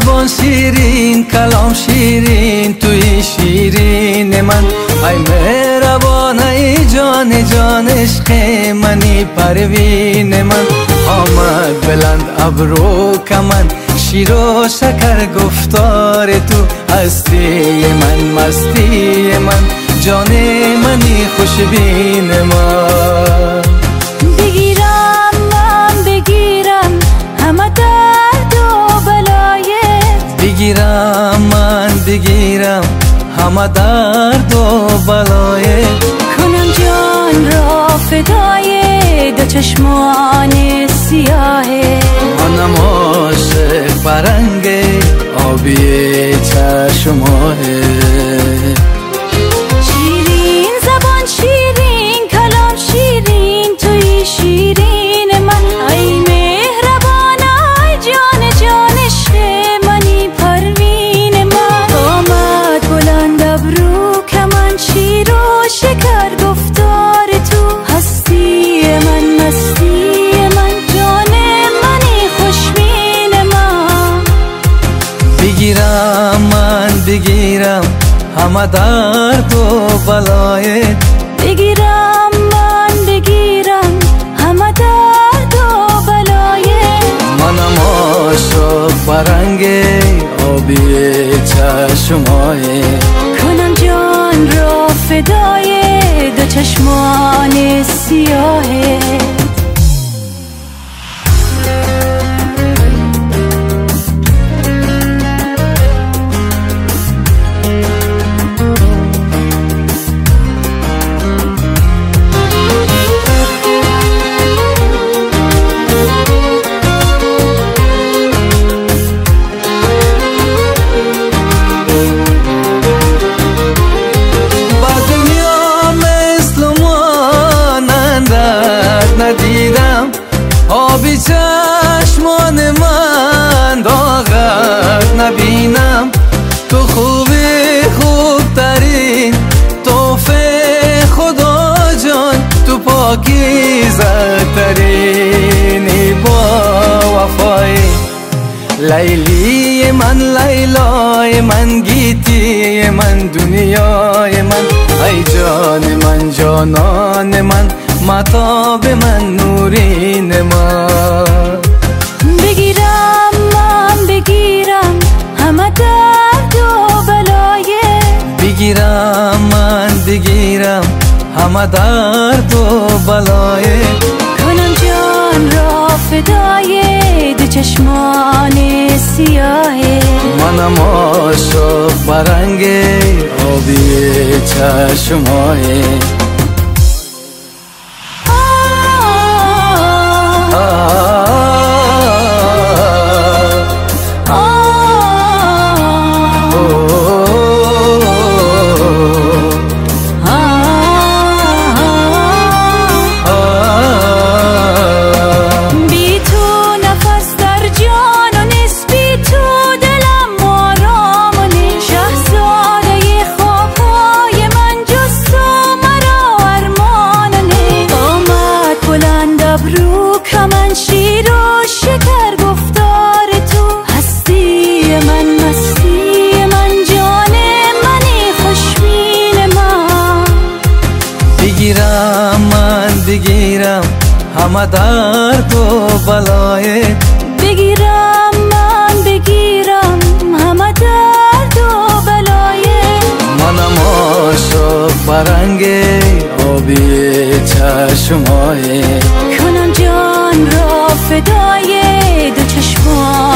زبان شیرین کلام شیرین توی شیرین من ای مهربان ای جان جان عشق منی پروین من آمد بلند ابرو کمن شیر و شکر گفتار تو هستی من مستی من جان منی خوشبین من همه درد و بلایت کنم جان را فدای دو چشمان سیاهه منم عاشق برنگ آبی چشماه همه درد و بلایت بگیرم من بگیرم همه درد و بلایه منم عاشق برنگ آبی چشماه کنم جان را فدای دو چشمان سیاهه ندیدم. آبی چشمان من داغت نبینم. تو خوبی خوبترین توفه خدا جان. تو پاکی ترینی با وفایی لیلی من لیلای من گیتی من دنیای من. ای جان من جانان من. مطاب من نورین من بگیرم من بگیرم همه درد و بلایه بگیرم من بگیرم همه درد و بلای. کنم جان را فدای دو چشمان سیاهه منم عاشق برنگ آبی چشمای شیر و شکر گفتار تو. هستی من مستی من جان منی خوشبین من. بگیرم من بگیرم همه درد و بلای. بگیرم من بگیرم همه درد و بلایه منم عاشق برنگ آبی چشمای. فدای دو چشمان